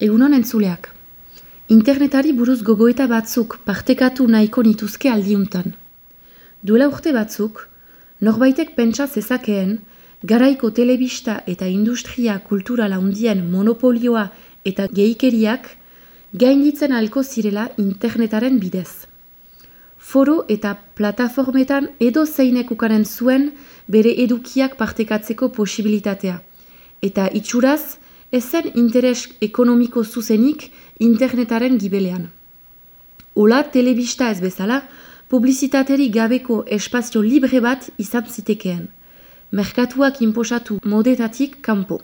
Egunon entzuleak. Internetari buruz gogoeta batzuk partekatu nahiko nituzke aldiuntan. Duela urte batzuk, norbaitek pentsa zezakeen, garaiko telebista eta industria kulturala undien monopolioa eta geikeriak gainditzen alko zirela internetaren bidez. Foro eta plataformetan edo zeinekukaren zuen bere edukiak partekatzeko posibilitatea. Eta itxuraz, ezen interes ekonomiko zuzenik internetaren gibelean. Ola, telebista ez bezala, publizitateri gabeko espazio libre bat izan zitekeen. Merkatuak inposatu modetatik kanpo.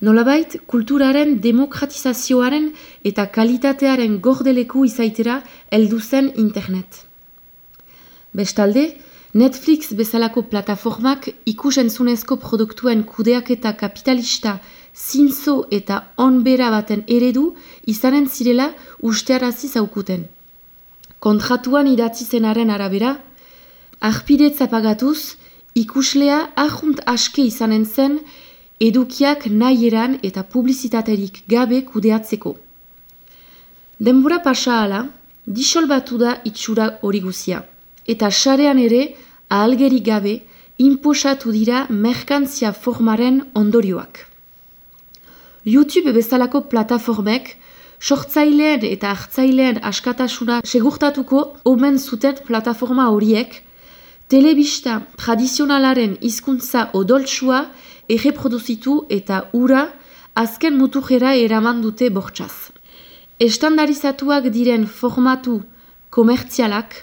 Nolabait, kulturaren demokratizazioaren eta kalitatearen gordeleku izaitera heldu zen internet. Bestalde, Netflix bezalako plataformak ikusentzunezko produktuen kudeak eta kapitalista zintzo eta onbera baten eredu izanen zirela ustearazi zaukuten. Kontratuan idatzi zenaren arabera, arpidetza pagatuz, ikuslea ahunt aske izanen zen edukiak nahi eta publizitaterik gabe kudeatzeko. Denbora pasa ala, disolbatu da itxura hori guzia, eta sarean ere, ahalgerik gabe, inposatu dira merkantzia formaren ondorioak. YouTube bezalako plataformek sortzailean eta hartzailean askatasuna segurtatuko omen zuten plataforma horiek telebista tradizionalaren hizkuntza odoltsua erreproduzitu eta ura azken mutujera eraman dute bortxaz. Estandarizatuak diren formatu komertzialak,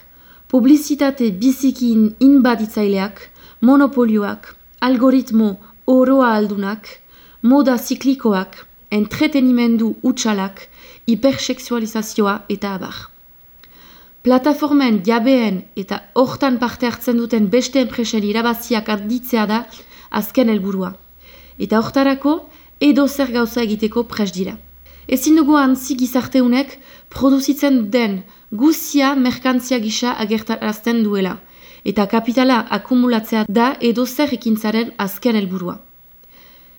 publizitate bizikin inbaditzaileak, monopolioak, algoritmo oroa aldunak, moda ziklikoak, entretenimendu utxalak, hiperseksualizazioa eta abar. Plataformen jabeen eta hortan parte hartzen duten beste enpresen irabaziak handitzea da azken helburua. Eta hortarako edo zer gauza egiteko pres dira. Ezin dugu antzi gizarteunek produzitzen den guzia merkantzia gisa agertarazten duela. Eta kapitala akumulatzea da edo zer ekintzaren azken helburua.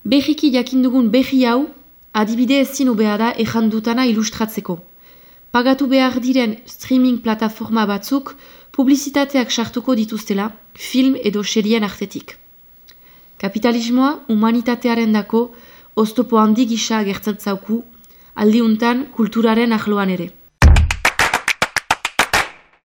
Berriki jakindugun berri hau, adibide ezin obea da ejandutana ilustratzeko. Pagatu behar diren streaming plataforma batzuk publizitateak sartuko dituztela film edo serien artetik. Kapitalismoa humanitatearen dako oztopo handi gisa gertzen zauku, aldiuntan kulturaren ahloan ere.